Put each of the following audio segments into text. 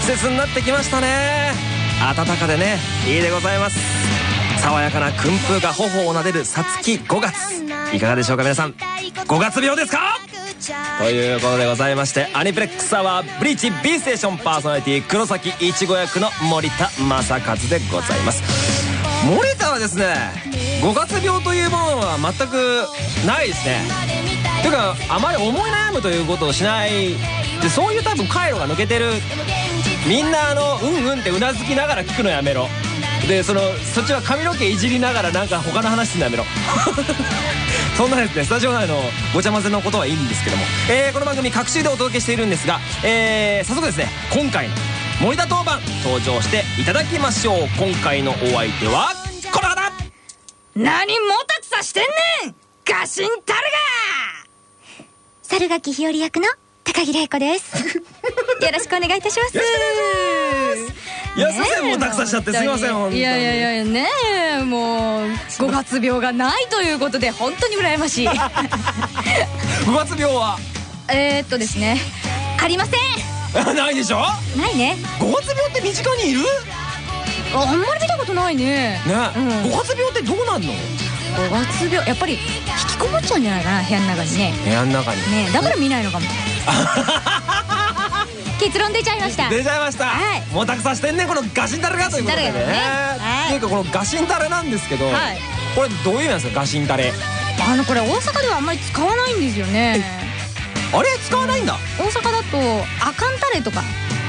季節になってきましたね。暖かでねいいでございます。爽やかな訓風が頬を撫でるさつき5月。いかがでしょうか皆さん。5月病ですか？ということでございましてアニプレックスアワーブリーチ B ステーションパーソナリティ黒崎いちご役の森田正和でございます。森田はですね5月病というものは全くないですね。というかあまり思い悩むということをしないでそういう多分回路が抜けてる。みんなあのうんうんってうなずきながら聞くのやめろ。でそのそっちは髪の毛いじりながらなんか他の話すんのやめろ。そんなですね。スタジオ内のごちゃ混ぜのことはいいんですけども、えー、この番組各週でお届けしているんですが、えー、早速ですね。今回の森田当番登場していただきましょう。今回のお相手はこの方!何もたつさしてんねん!ガシンタルが猿垣日和役の高木玲子です。よろしくお願いいたします。いやすいません。もうたくさんしちゃってすいません本当に。いやいやいやいやねえ。もう5月病がないということで本当に羨ましい。5月病は？えーっとですね。ありません。ないでしょ？ないね。5月病って身近にいる？ねあんまり見たことないね。うん。5月病ってどうなんの？5月病やっぱり引きこもっちゃうんじゃないかな部屋の中にね。部屋の中に。ねだから見ないのかも 結論出ちゃいました。出ちゃいました、はい。もうたくさんしてんねこのガシンタレがということでね。ね。はい。っていうかこのガシンタレなんですけど、はい。これどういう意味なんですかガシンタレ。あのこれ大阪ではあんまり使わないんですよね。あれ？使わないんだ、大阪だとアカンタレとか。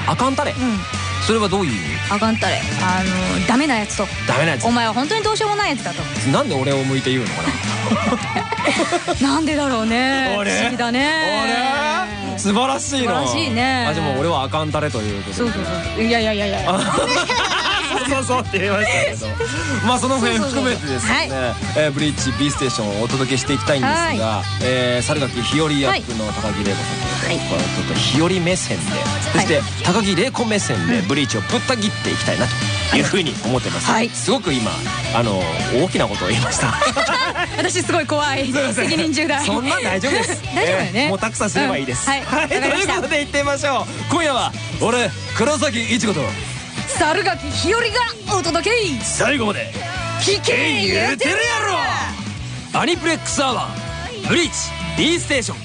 アカンタレ、うん。それはどういう意味？アカンタレ。あのダメなやつと。ダメなやつ。お前は本当にどうしようもないやつだと。なんで俺を向いて言うのかな なんでだろうね。あれ？不思議だね。あれ？素晴らしいな素晴らしいね。あじゃあもう俺はアカンタレということで。そうそうそう。いやいやいやいやそうそうそうって言いましたけど。まあその辺含めてですねはい。えーブリーチ B ステーションをお届けしていきたいんですがえー猿垣日和役の高木玲子さんとい。うことでちょっと日和目線で。そして高木玲子目線でブリーチをぶった切っていきたいなというふうに思ってます。はい。すごく今あの大きなことを言いました。私すごい怖い。責任重大。そんなん大丈夫です。大丈夫だよね。えーもうたくさんすればいいです。うん。はい。はい。ということで行ってみましょう。今夜は俺黒崎いちごと。猿垣日和がお届け。最後まで聞け言うてるやろ。アニプレックスアワーブリーチ B ステーション。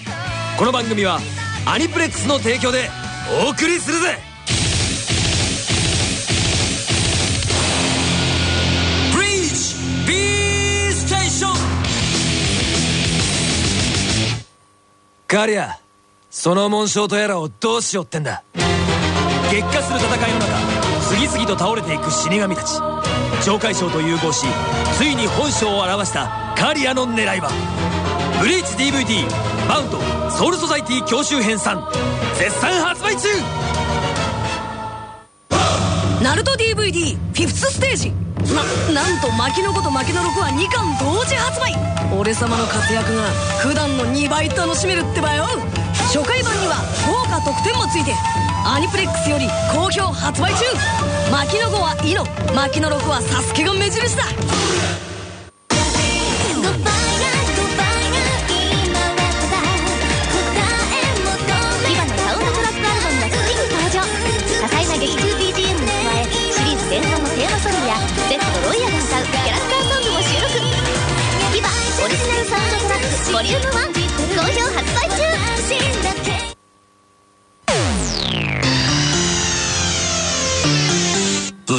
この番組はアニプレックスの提供でお送りするぜ。ブリーチ B ステーションガリアその紋章とやらをどうしようってんだ。激化する戦いの中次々と倒れていく死神たち。懲戒賞と融合しついに本性を表したカリアの狙いは。ブリーチ DVD バウンドソウルソサイティ教習編3絶賛発売中。ナルト DVD フィフスステージ。ななんと牧野子と牧野6は2巻同時発売。俺様の活躍が普段の2倍楽しめるってばよ。初回版には豪華特典もついてアニプレックスより好評発売中。牧野子はイノ牧野6はサスケが目印だ。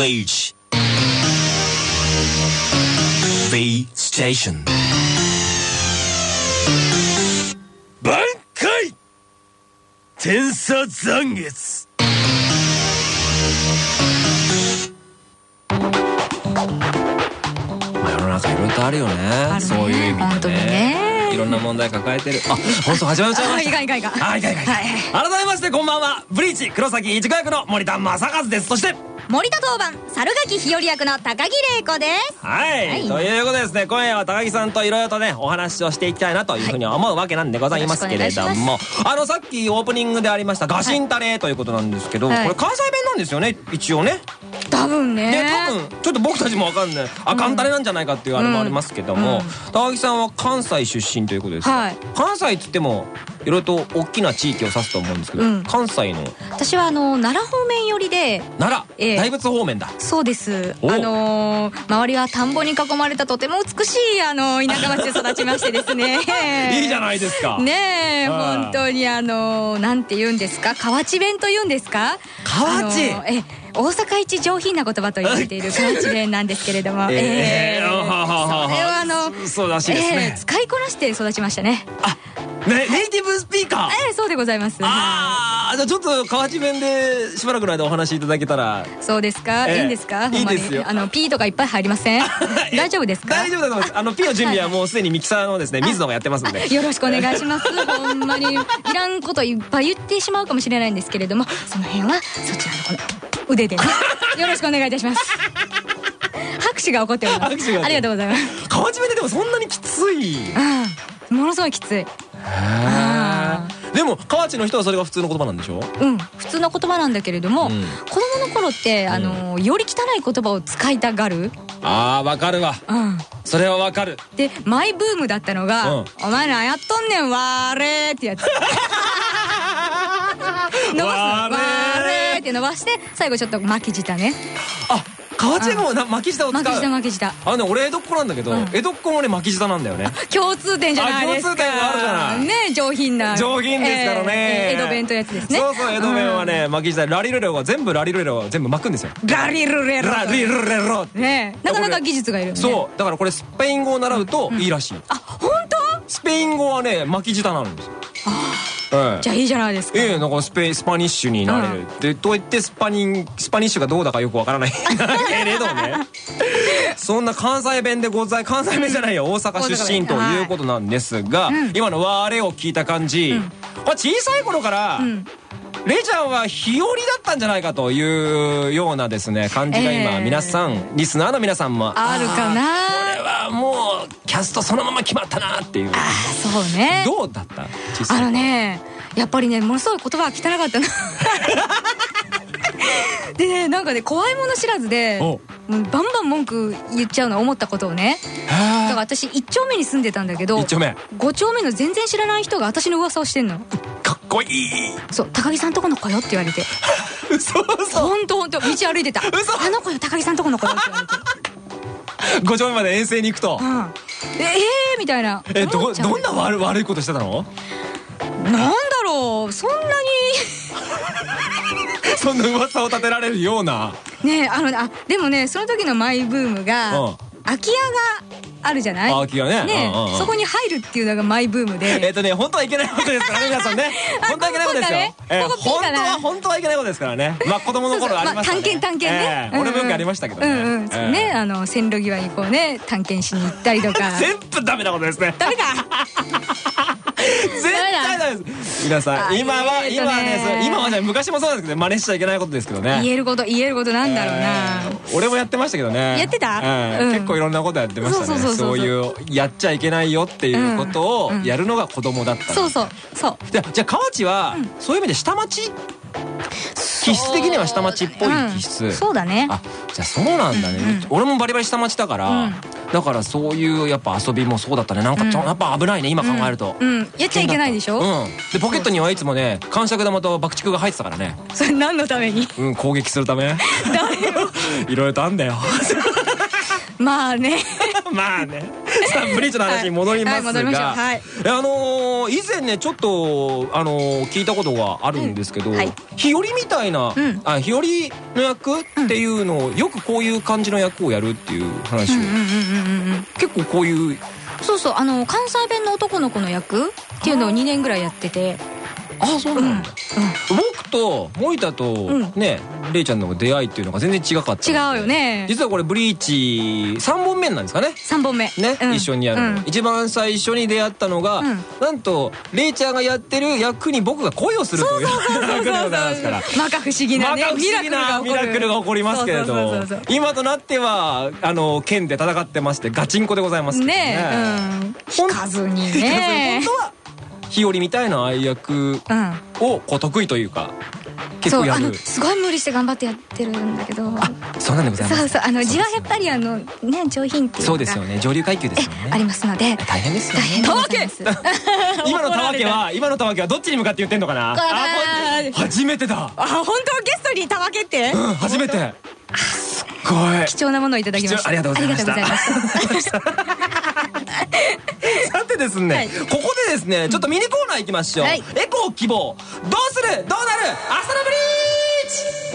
Bleach B Station. 挽回天差残月まあ世の中いろいろとあるよね。あるね。そういう意味でね。本当にね。いろんな問題抱えてる。あ本当始まっちゃいました。あいかんいかんいかん。はいいかんいかんいかん。はい。改めましてこんばんは。ブリーチ黒崎一子役の森田正和です。そして森田当番猿垣日和役の高木玲子です。はい、はい。ということでですね。今夜は高木さんといろいろとねお話をしていきたいなというふうに思うわけなんでございますけれどよろしくもあのさっきオープニングでありましたガシンタレということなんですけど、はい。これ関西弁なんですよね？一応ね。多分ね。で多分。ちょっと僕たちもわかんない。あかん。たれなんじゃないかっていうあれもありますけども、うん。高木さんは関西出身ということです、はい。関西っつってもいろいろと大きな地域を指すと思うんですけど、うん。関西の。私はあの奈良方面寄りで奈良、ええ。大仏方面だ。そうです。お。あのー周りは田んぼに囲まれたとても美しいあの田舎町で育ちましてですね。いいじゃないですか。ねえはい。本当にあのーなんて言うんですか？河内弁と言うんですか？河内？あのーえ大阪一上品な言葉と言われている 河内弁なんですけれども。ええ。ええ。はははは。それはあのそそうらしいですね。ええ使いこなして育ちましたね。あねネイティブスピーカーええそうでございます。ああじゃあちょっと河内弁でしばらくの間お話しいただけたら。そうですか、ええ。いいんですか？いいですよ。あの P とかいっぱい入りません？大丈夫ですか？大丈夫だと思います。あの P の準備はもうすでにミキサーのですね 水野がやってますんで。よろしくお願いします。ほんまに。いらんこといっぱい言ってしまうかもしれないんですけれどもその辺はそちらのこの腕でね よろしくお願いいたします。拍手が起こっております。拍手がありがとうございます。河内弁ででもそんなにきつい。うん。ものすごいきつい。あでも河内の人はそれが普通の言葉なんでしょ？うん。普通の言葉なんだけれども、うん。子供の頃ってあのより汚い言葉を使いたがる、あーわかるわ。うん、それはわかる。でマイブームだったのがうん「お前らやっとんねんわーれー」ってやつ。伸ばすって伸ばして最後ちょっと巻き舌ね。あ河内もな巻き舌を使う。巻き舌巻き舌。あのね俺江戸っ子なんだけど、うん。江戸っ子もね巻き舌なんだよね。共通点じゃないですか。あ共通点があるじゃない。ね上品な。上品ですからね、えー江戸弁とやつですね。そうそう江戸弁はね、巻き舌ラリルレロは全部ラリルレロは全部巻くんですよ。うんラリルレロ。ラリルレロねなかなか技術がいるそうだからこれスペイン語を習うといいらしい、あ本当？スペイン語はね巻き舌なんですよええじゃあいいじゃないですか。ええなんかスペスパニッシュになれる、でと言ってスパニンスパニッシュがどうだかよくわからない。けれどね。そんな関西弁でござい関西弁じゃないよ。大阪出身ということなんですが、今の「われ」を聞いた感じ、これ小さい頃から、ん。レイちゃんは日和だったんじゃないかというようなですね感じが今、ええ。皆さんリスナーの皆さんも。あるかなキャストそのまま決まったなっていう。そうね。どうだった？あ頃のねやっぱりねものすごい言葉が汚かったな。でねなんかね怖いもの知らずでお。もうバンバン文句言っちゃうの思ったことをね。だから私1丁目に住んでたんだけど一丁目。5丁目の全然知らない人が私の噂をしてんの。かっこいい。そう高木さんとこの子よって言われて。嘘嘘。ほんとほんと。道歩いてた。嘘。あの子よ高木さんとこの子よって言われて5丁目まで遠征に行くと。うん。でええー、みたいな。えどどんな悪悪いことしてたの？なんだろう。そんな そんな噂を立てられるような。にねあのねあでもねその時のマイブームが、うん。空き家があるじゃない？空き家ね。ね、うんうんうん。そこに入るっていうのがマイブームで。えっとね本当はいけないことですからね 皆さんね。あ本当はいけないことですよ。ここえーここピー本当は本当はいけないことですからね。まあ子供の頃ありましたね。探検探検ね、えー俺もよくありましたけどね。うんうん、えーね。あの線路際にこうね探検しに行ったりとか。全部ダメなことですね。ダメか絶対ダメです。皆さあん今は今はねそう今はね昔もそうなんですけど真似しちゃいけないことですけどね。言えること言えることなんだろうな、えー俺もやってましたけどね。やってた？結構いろんなことやってましたね。そういうやっちゃいけないよっていうことをやるのが子供だったそうそう。そう。じゃあじゃあ河内はそういう意味で下町？気質的には下町っぽい気質、う。ん。そうだね。あじゃあそうなんだね、俺もバリバリ下町だから、うんだからそういうやっぱ遊びもそうだったね。なんかちょ、うん。やっぱ危ないね今考えると、うん。やっちゃいけないでしょ、うん。でポケットにはいつもね感触玉と爆竹が入ってたからね。それ何のために？うん攻撃するため。いろいろとあんだよ。まあね。まあね。さあブリーチの話に戻りますが、はいはいはい。えあのー以前ねちょっとあのー聞いたことがあるんですけど、うんはい。日和みたいな、うん。あ日和の役っていうのをよくこういう感じの役をやるっていう話を、結構こういう。そうそうあの関西弁の男の子の役っていうのを2年ぐらいやっててあそうなんだ、僕と森田とんね、レイちゃんの出会いっていうのが全然違かった違うよね。実はこれブリーチ3本目なんですかね。3本目。ね、うん。一緒にやるの、うん。一番最初に出会ったのが、うん。なんとレイちゃんがやってる役に僕が恋をするという。役でございますからまか不思議なねまか不思議なミラクルが起こりますけれど今となってはあの剣で戦ってましてガチンコでございますね。ねえうん。引かずにね。本当は日和みたいな愛役うん。をこう得意というか結構やる。すごい無理して頑張ってやってるんだけど。あそうなんでございます。そうそうあの字はやっぱりあのね上品っていうか。そうですよね。上流階級ですよね。ありますので。大変ですよね。大変でございます。今のたわけは今のたわけはどっちに向かって言ってんのかな？あ初めてだ。あ本当ゲストにたわけって？うん初めてごい。貴重なものをいただきました。ありがとうございました。さてですね、はい。ここでですねちょっとミニコーナー行きましょう、はい。エコー希望。どうする？どうなる？朝のブリーチ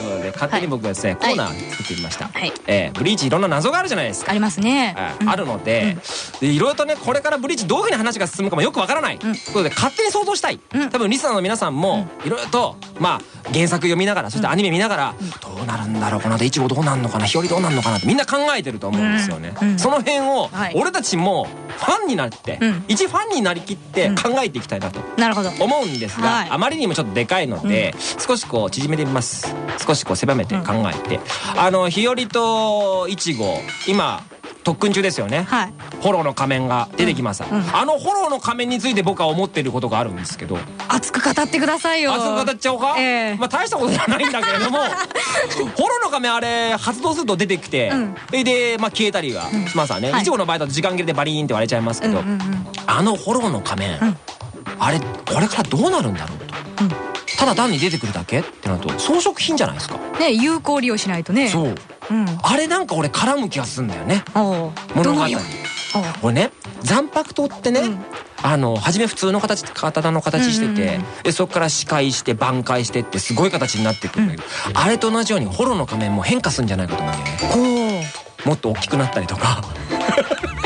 ということで勝手に僕がですね、はい。コーナー作ってみました、はい。えーブリーチいろんな謎があるじゃないですか。ありますね。えーあるので,、でいろいろとねこれからブリーチどういうふうに話が進むかもよくわからない、ということで勝手に想像したい、うん。多分リスナーの皆さんもいろいろとまあ原作読みながらそしてアニメ見ながら、どうなるんだろうこの後イチゴどうなんのかな日和どうなんのかなってみんな考えてると思うんですよね、うん。うん。その辺をはい。俺たちもファンになって、うん。一ファンになりきって考えていきたいなとなるほど。思うんですが、はい。あまりにもちょっとでかいので、少しこう縮めてみます少しこう狭めて考えて、あの日和といちご今特訓中ですよね、はい。フォローの仮面が出てきます、うんうん。あのフォローの仮面について僕は思っていることがあるんですけど。熱く語ってくださいよ。熱く語っちゃおうか、ええ。まあ大したことじゃないんだけれども フォローの仮面あれ発動すると出てきて、うん。で、まあ、消えたりはしますわね、はい。いちごの場合だと時間切れでバリーンって割れちゃいますけど、うんうんうん。あのフォローの仮面、んあれこれからどうなるんだろうと、うん。ただ単に出てくるだけってなると装飾品じゃないですか、ね有効利用しないとね。そう。うん。あれなんか俺絡む気がするんだよね。物語。どのよ。うおう。これね残白刀ってね、うん。あの初め普通の形刀の形してて、うんうんうん。でそこから司会して挽回してってすごい形になっていくんだけど、あれと同じようにホロの仮面も変化するんじゃないかと思うんだよね。こもっと大きくなったりとか。う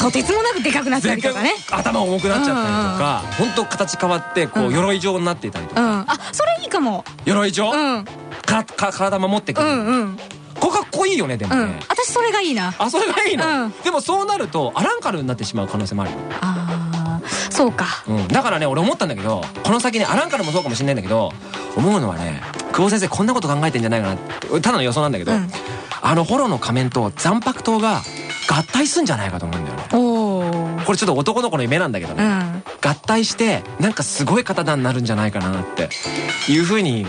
とてつもなくでかくなったりとかね。頭重くなっちゃったりとか本当形変わってこううん。鎧状になっていたりとか、うん。あそれいいかも。鎧状、うん。かか体守ってくうる、んうん。これかっこいいよねでもうん。ね、私それがいいな。あそれがいいの、うん。でもそうなるとアランカルになってしまう可能性もあるよ。あーそうか。うん、だからね俺思ったんだけどこの先ねアランカルもそうかもしれないんだけど思うのはね久保先生こんなこと考えてんじゃないかなただの予想なんだけど、うん。あのホロの仮面と残白刀が合体すんじゃないかと思うんだよね。これちょっと男の子の夢なんだけどね、うん。合体してなんかすごい刀になるんじゃないかなっていうふうに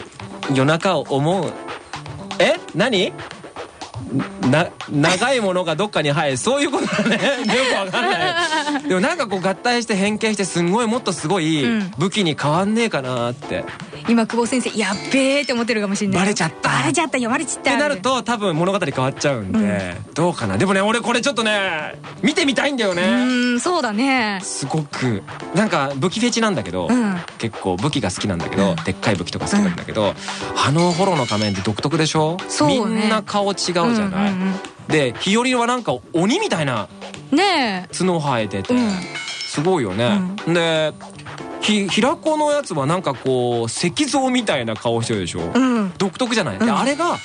夜中を思う。え？何？な長いものがどっかに生えそういうことだね。よくわかんない。でもなんかこう合体して変形してすんごいもっとすごいうん。武器に変わんねえかなって、っ今久保先生やっべえって思ってるかもしれない。バレちゃった。バレちゃったよ。バレちゃった。てなると多分物語変わっちゃうんで、どうかな。でもね俺これちょっとね見てみたいんだようね、ーんそうだね。すごく。なんか武器フェチなんだけど、うん。結構武器が好きなんだけど、でっかい武器とか好きなんだけど、あのホロの仮面って独特でしょ？そうね。みんな顔違うじゃない、うんうんで日和はなんか鬼みたいなうんね角生えてて、うん。すごいよね、でひ平子のやつはなんかこう石像みたいな顔してるでしょ、えうん。独特じゃない、でうん。あれが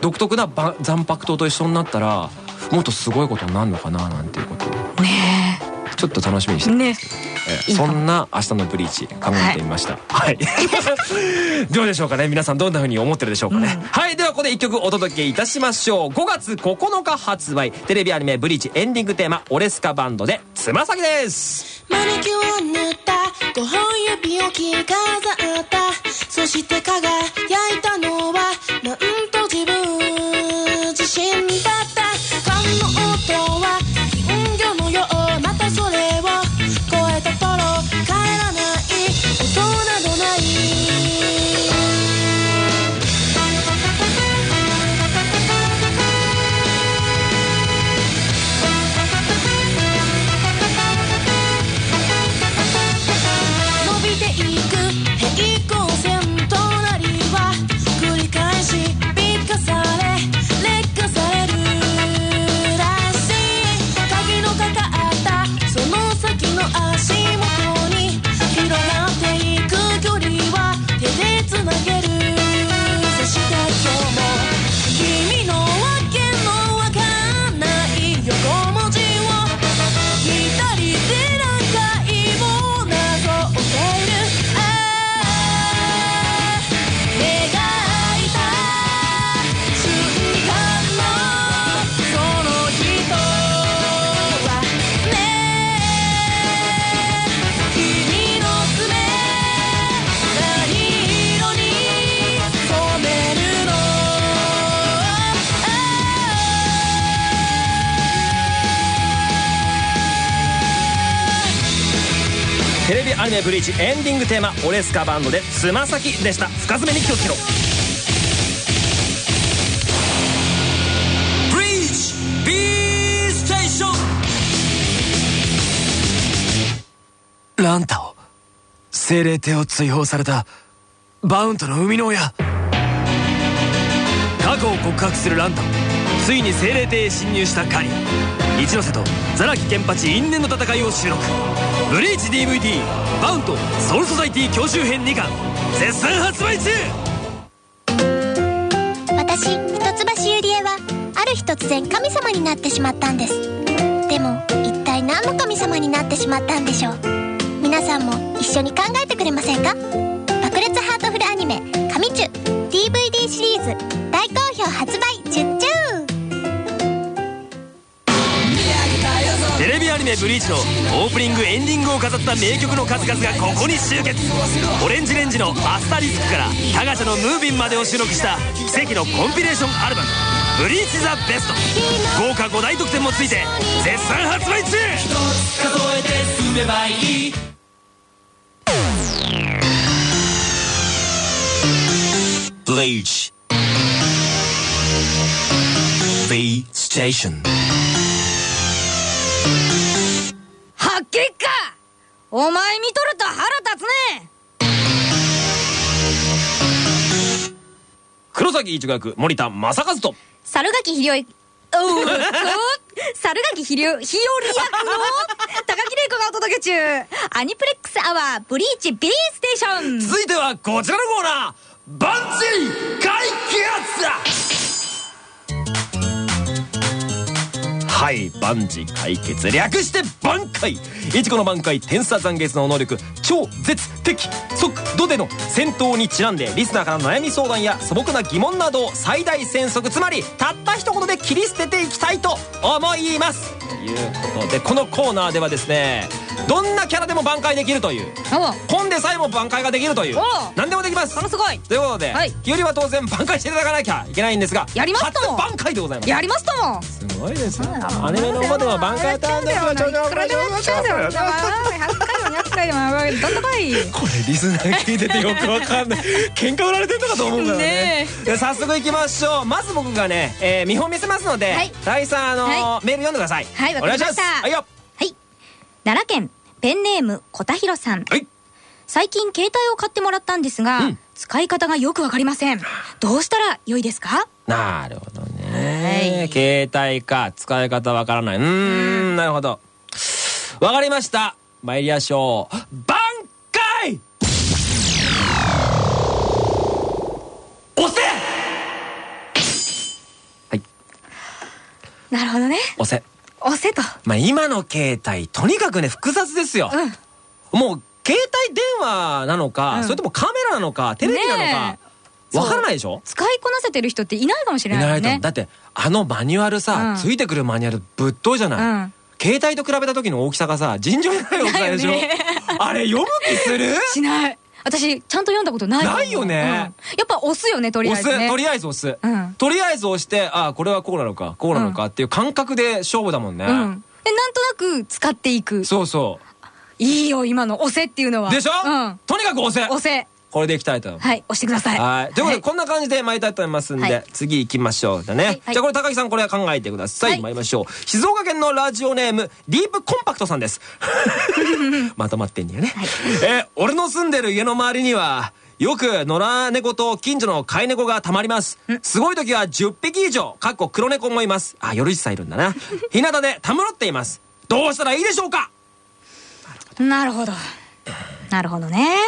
独特なば残白刀と一緒になったらもっとすごいことになるのかななんていうこと。をねちょっと楽しみにしてるんですけど、えそんな明日のブリーチ考えてみました。はい、どうでしょうかね？皆さんどんな風に思ってるでしょうかね、うん。はい。ではここで一曲お届けいたしましょう。5月9日発売。テレビアニメ「ブリーチ」エンディングテーマ「オレスカバンド」で「つま先」です。マニキュア塗った5本指を着飾った。そして輝いたのはテレビアニメ「ブリーチ」エンディングテーマ「オレスカバンド」で「つま先」でした。深爪に気をつけろ。ブリーチ B ステーション。ランタオ精霊帝を追放されたバウントの生みの親。過去を告白するランタオついに精霊帝へ侵入したカリ。一ノ瀬とザラキケンパチ因縁の戦いを収録。ブリーチ DVD「バウントソウルソサイティ教習編2巻」絶賛発売中。私一橋ゆりえはある日突然神様になってしまったんです。でも一体何の神様になってしまったんでしょう？皆さんも一緒に考えてくれませんか？爆裂ハートフルアニメ「神チュ」DVD シリーズ。「ブリーチ」のオープニングエンディングを飾った名曲の数々がここに集結。オレンジレンジの「アスタリスク」からタガシャの「ムービン」までを収録した奇跡のコンピレーションアルバム「ブリーチ・ザ・ベスト」豪華5大特典もついて絶賛発売中。数えて進めばいいブリーチ B スお前見とると腹立つね黒崎一学森田正和と猿垣ひりおいおうと猿垣ひりり役の高木玲子がお届け中。アニプレックスアワーブリーチ B ステーション。続いてはこちらのコーナー。バンジー解決だはい万事解決略して挽回。いちこの挽回天差残月の能力超絶的速度での戦闘にちなんでリスナーからの悩み相談や素朴な疑問などを最大戦速つまりたった一言で切り捨てていきたいと思います。ということでこのコーナーではですねどんなキャラでも挽回できるという。お本でさえも挽回ができるという。お何でもできます。すごいということで、はい。日和は当然挽回していただかなきゃいけないんですがやりますとも初挽回でございます。やりますともすごいですよアニメの方では挽回やったんですよちゃうんだよ。100回でも200回でもどんどん来いこれリスナー聞いててよくわかんない喧嘩売られてんのかと思うからね早速いきましょうまず僕がね、えー見本見せますので、はい高木さんあのーはメール読んでくださいはいお願いしますは奈良県ペンネームこたひろさん。はい。最近携帯を買ってもらったんですが、うん。使い方がよくわかりません。どうしたら良いですか？なるほどね、携帯か使い方わからない。うーん。なるほど。わかりました。参りましょう。挽回!押せ!はい。なるほどね。押せ押せとまあ今の携帯とにかくね複雑ですよ、もう携帯電話なのか、うん。それともカメラなのかテレビなのねかえ。わからないでしょ？使いこなせてる人っていないかもしれないいないと。思うだってあのマニュアルさ、うん。ついてくるマニュアルぶっといじゃない、うん。携帯と比べた時の大きさがさ尋常じゃない大きさでしょ、ね。あれ読む気する？しない私ちゃんと読んだことないないよね。うん。やっぱ押すよねとりあ押えずね。す。とりあえず押す、うん。とりあえず押してあこれはこうなのかこうなのかっていう感覚で勝負だもんね、うん。でなんとなく使っていく。そうそいいよ今の押せっていうのは。うでしょ、うん。とにかく押せ。押せこれでいきたいとはい押してくださいはい。ということで、はこんな感じで参りたいと思いますんで、はい次行きましょう。だね。じゃあこれ高木さんこれは考えてください。はい参りましょう。静岡県のラジオネーム、ディープコンパクトさんです。まとまってんねやね。えー俺の住んでる家の周りには、よく野良猫と近所の飼い猫がたまります。すごい時は10匹以上、かっこ黒猫もいます。あ、夜一さいるんだな。日向でたむろっています。どうしたらいいでしょうか？なるほどなるほどね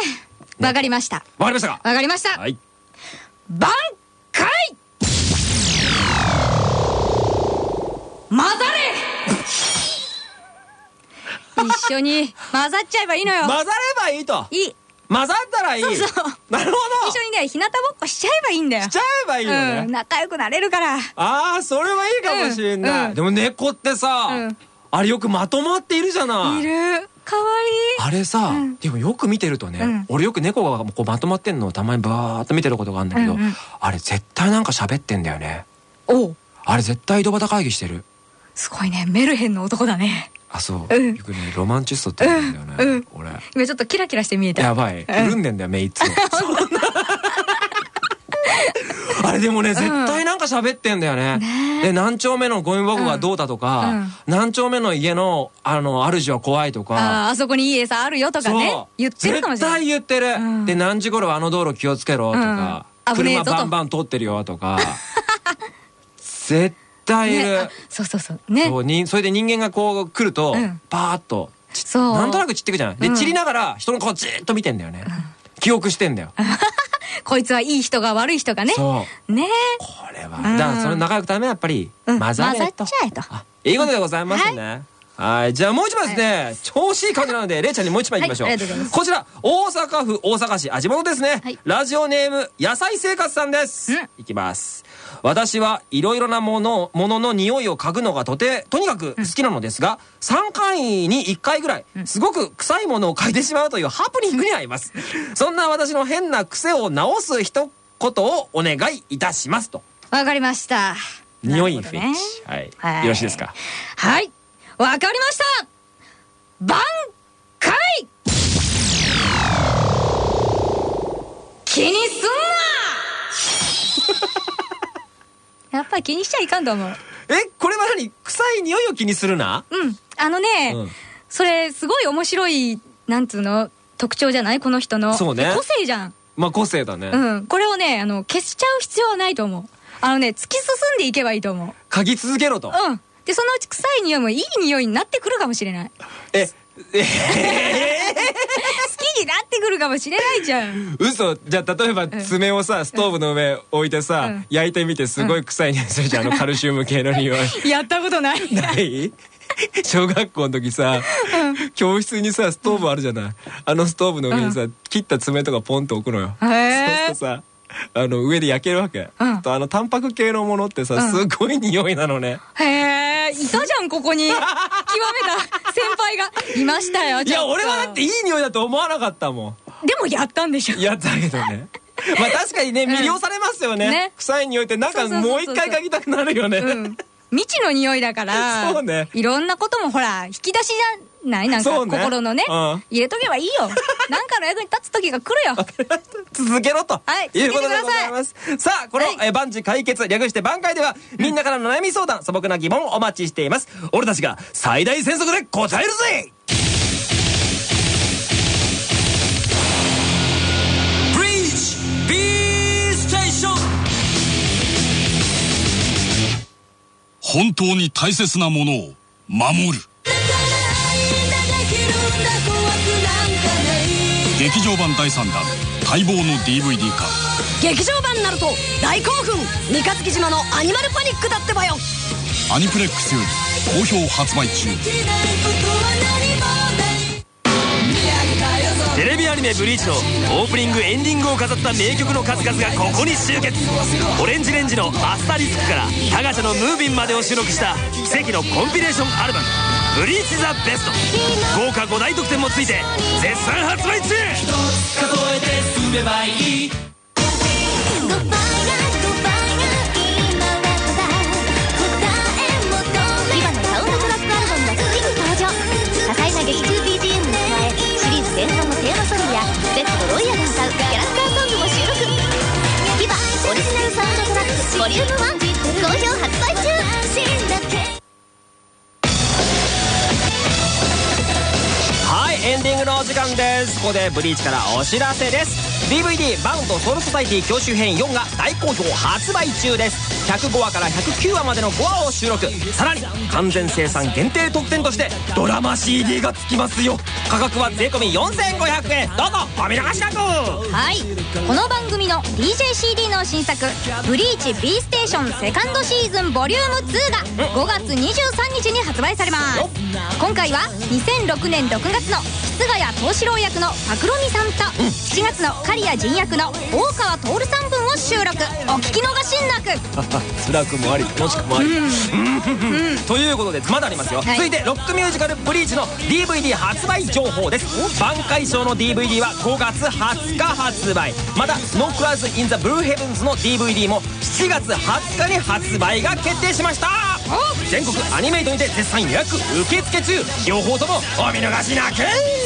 わかりました。わかりましたか？わかりました。はい。挽回！混ざれ！一緒に混ざっちゃえばいいのよ。混ざればいいと。いい。混ざったらいい。そうそう。なるほど。一緒にね日向ぼっこしちゃえばいいんだよ。しちゃえばいいよね。うん、仲良くなれるから。ああそれはいいかもしれな。い、うん。うん。でも猫ってさ、うん。あれよくまとまっているじゃない。いるかわいい。あれさ、ん。でもよく見てるとね、うん。俺よく猫がこうまとまってんのをたまにバーっと見てることがあるんだけど、うんうん。あれ絶対なんか喋ってんだよね。おう。あれ絶対井戸端会議してる。すごいね。メルヘンの男だね。あそう。よくね。ロマンチストって言うんだよね俺。今ちょっとキラキラして見えた。やばい。潤ん。でんだよ目いつもあれでもね絶対なんか喋ってんだよね。で何丁目のゴミ箱がどうだとか何丁目の家のあの主は怖いとか。あーあそこにいい餌あるよとかね言ってるかもしれない。絶対言ってる、ん。で何時頃はあの道路気をつけろとか、車バンバン通ってるよとか。絶対いる、そうそうそう。ね。そうにそれで人間がこう来ると、うん。パーッとそう。なんとなく散ってくじゃない。で、うん。散りながら人の顔じーっと見てんだよね、記憶してんだよ、こいつはいい人が悪い人がね。そう。ね。これは。うんだからそれ仲良くためやっぱりうん。混ざれと、混ざっちゃえと。あいいことでございますね。はいじゃあもう一枚ですね、調子いい感じなので れいちゃんにもう一枚いきましょう,、はいありがとうございます。こちら大阪府大阪市あ地元ですね、はい。ラジオネーム野菜生活さんです、うん。いきます。私はいろいろなものものの匂いを嗅ぐのがとてとにかく好きなのですが、3回に1回ぐらいすごく臭いものを嗅いでしまうというハプニングに遭います。そんな私の変な癖を直す一言をお願いいたしますと。わかりました。匂いフェチ、はい、はい。よろしいですか？はいわかりました。挽回。気にすんな。やっぱり気にしちゃいかんと思う。えこれは何？臭い匂いを気にするな？うん。あのね、うん。それすごい面白いなんつうの？特徴じゃない？この人の。そうね。個性じゃん。まあ個性だね、うん。これをねあの消しちゃう必要はないと思う。あのね突き進んでいけばいいと思う。嗅ぎ続けろと、うんでそのうち臭い匂いもいい匂いになってくるかもしれない。好ええきになってくるかもしれないじゃん嘘じゃあ例えば爪をさストーブの上置いてさ、うん焼いてみてすごい臭い匂いするじゃん、あのカルシウム系の匂いやったことないない小学校の時さ、教室にさストーブあるじゃないあのストーブの上にさ、切った爪とかポンと置くのよ、へそうするとさあの上で焼けるわけ、うんとあのタンパク系のものってさ、すごい匂いなのねへえいたじゃんここに。極めた先輩が。いましたよいや俺はだっていい匂いだと思わなかったもん。でもやったんでしょ。やったけどね。まあ確かにね魅了されますよね,、ね。臭い匂いってなんかもう一回嗅ぎたくなるよね、うん。未知の匂いだから そうね。いろんなこともほら引き出しじゃない？なんかそうね。心のねうん。入れとけばいいよ。なんかの役に立つ時が来るよ。続けろと、はいいうことで続けてください。ございます。さあこの、はい。えー万事解決略して挽回ではみんなからの悩み相談素朴な疑問をお待ちしています。俺たちが最大戦速で答えるぜ!ブリーチ B ステーション!本当に大切なものを守る劇場版第3弾待望の DVD 化。劇場版ナルト大興奮。三日月島のアニマルパニックだってばよ。アニプレックスより好評発売中。テレビアニメ「ブリーチ」のオープニングエンディングを飾った名曲の数々がここに集結。オレンジレンジの「アスタリスク」からタガチャの「ムービン」までを収録した奇跡のコンピレーションアルバム「ブリーチ・ザ・ベスト」豪華5大特典もついて絶賛発売中。エンディングのお時間です。ここでブリーチからお知らせです。DVD「バウンドソウルソサイティ教習編4」が大好評発売中です。105話から109話までの5話を収録。さらに完全生産限定特典としてドラマ CD が付きますよ。価格は税込4500円。どうぞお見逃しなく。はい。この番組の DJCD の新作「ブリーチ B ステーションセカンドシーズンボリューム2が5月23日に発売されます。今回は2006年6月の日番谷冬獅郎役の朴璐美さんと7月の狩矢神役の大川透さん分を収録。お聞き逃しなく。辛くもあり楽しくもあり、ということでまだありますよ、はい。続いてロックミュージカル「ブリーチ」の DVD 発売情報です。卍解ショーの DVD は5月20日発売。また「ノックアウズ・イン・ザ・ブルーヘブンズ」の DVD も7月20日に発売が決定しました。全国アニメイトにて絶賛予約受付中。両方ともお見逃しなく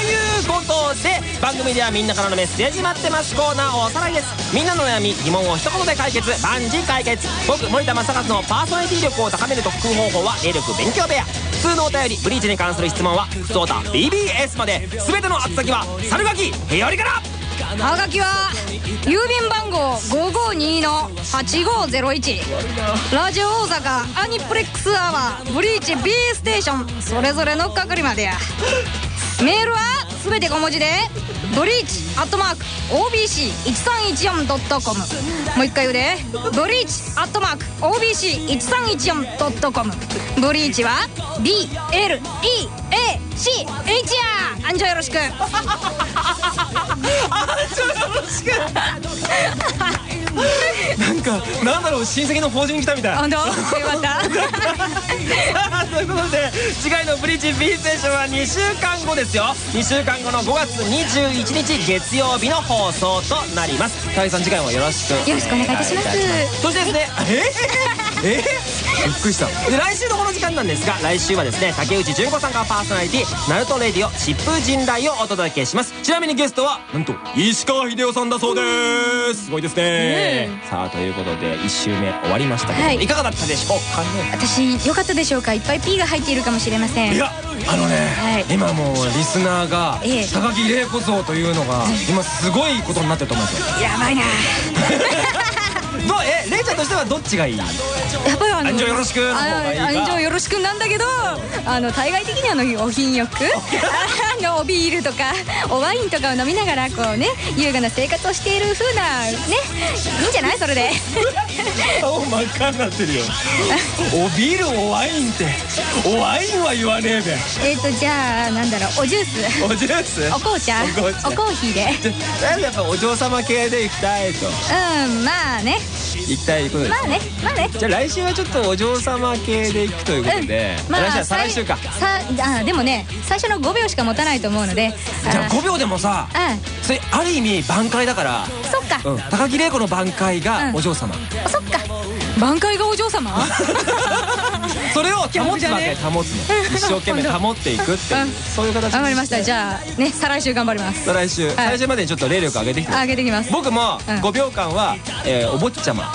ということで番組ではみんなからのメッセージ待ってますコーナーおさらいです。みんなの悩み疑問を一言で解決。万事解決。僕森田正和のパーソナリティ力を高める特訓方法は霊力勉強部屋。普通のお便りブリーチに関する質問は普通歌 BBS まで。全ての宛先は猿垣へよりから。はがきは郵便番号552の8501ラジオ大阪アニプレックスアワーブリーチ B ステーション。それぞれの係までや。メールはすべて小文字でブリーチアットマーク OBC1314.com もう一回言うで。ブリーチアットマーク OBC1314.com ブリーチは BLEACH やアンジョよろしく。アンジョよろしく。親戚の法事に来たみたい本当？よかった。さ あということで次回の「ブリーチ B ステーション」は2週間後ですよ。2週間後の5月21日月曜日の放送となります。高木さん次回もよろしくよろしくお願いいたします。そしてですねえー、え？ー、びっくりした。で来週のこの時間なんですが来週はですね竹内純子さんがパーソナリティナルトレディオ疾風陣雷をお届けします。ちなみにゲストはなんと石川秀夫さんだそうです。すごいですね、さあということで1週目終わりましたけど、はい。い、かがだったでしょう？かね私良かったでしょうか？いっぱい P が入っているかもしれません。いやあのね、はい。今もうリスナーがええ。高木玲子像というのが今すごいことになってると思いますよ。やばいなどうえ玲ちゃんとしてはどっちがいい？やっぱりあの安城よろしくの方がいいか。あ安城よろしくなんだけどあの対外的にあのお品よく あのおビールとかおワインとかを飲みながらこうね優雅な生活をしている風なねいいんじゃない？それで。顔真っ赤になってるよ。おビールおワインって。おワインは言わねえべ。えっとじゃあなんだろうおジュース。おジュース？お紅茶。お紅茶。おコーヒーで。やっぱお嬢様系で行きたいと。うんまあね行きたいことですまあねまあね。じゃあ来週はちょっとお嬢様系で行くということで、うん、まあ来週は再来週か。さあでもね最初の5秒しか持たないと思うので。じゃあ5秒でもさうん。それある意味挽回だから、そっか、うん、高木玲子の挽回がうん。お嬢様、そっか。挽回がお嬢様？それを保つわけ保つの。一生懸命保っていくっていう、うん。そういう形頑張りました。じゃあね再来週頑張ります。再来週、再来週までにちょっと霊力上げてきて上げてきます。僕もうん。5秒間は、えーお坊ちゃま。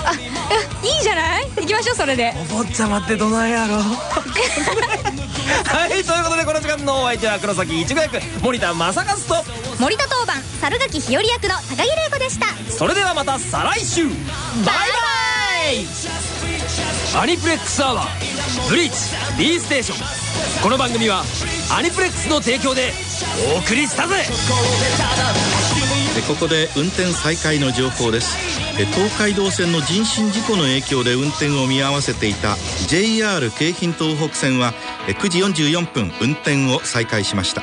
いいじゃない？行きましょうそれで。お坊ちゃまってどないやろ？はいということでこの時間のお相手は黒崎一護役森田正和と。森田当番猿垣日和役の高木玲子でした。それではまた再来週。バイバイアニプレックスアワーブリーチ B ステーション。この番組はアニプレックスの提供でお送りしたぜ。ここで運転再開の情報です。東海道線の人身事故の影響で運転を見合わせていた JR 京浜東北線は9時44分運転を再開しました。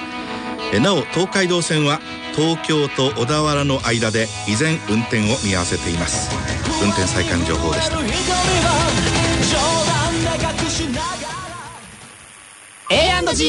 なお東海道線は東京と小田原の間で依然運転を見合わせています。運転再開の情報でした。A&G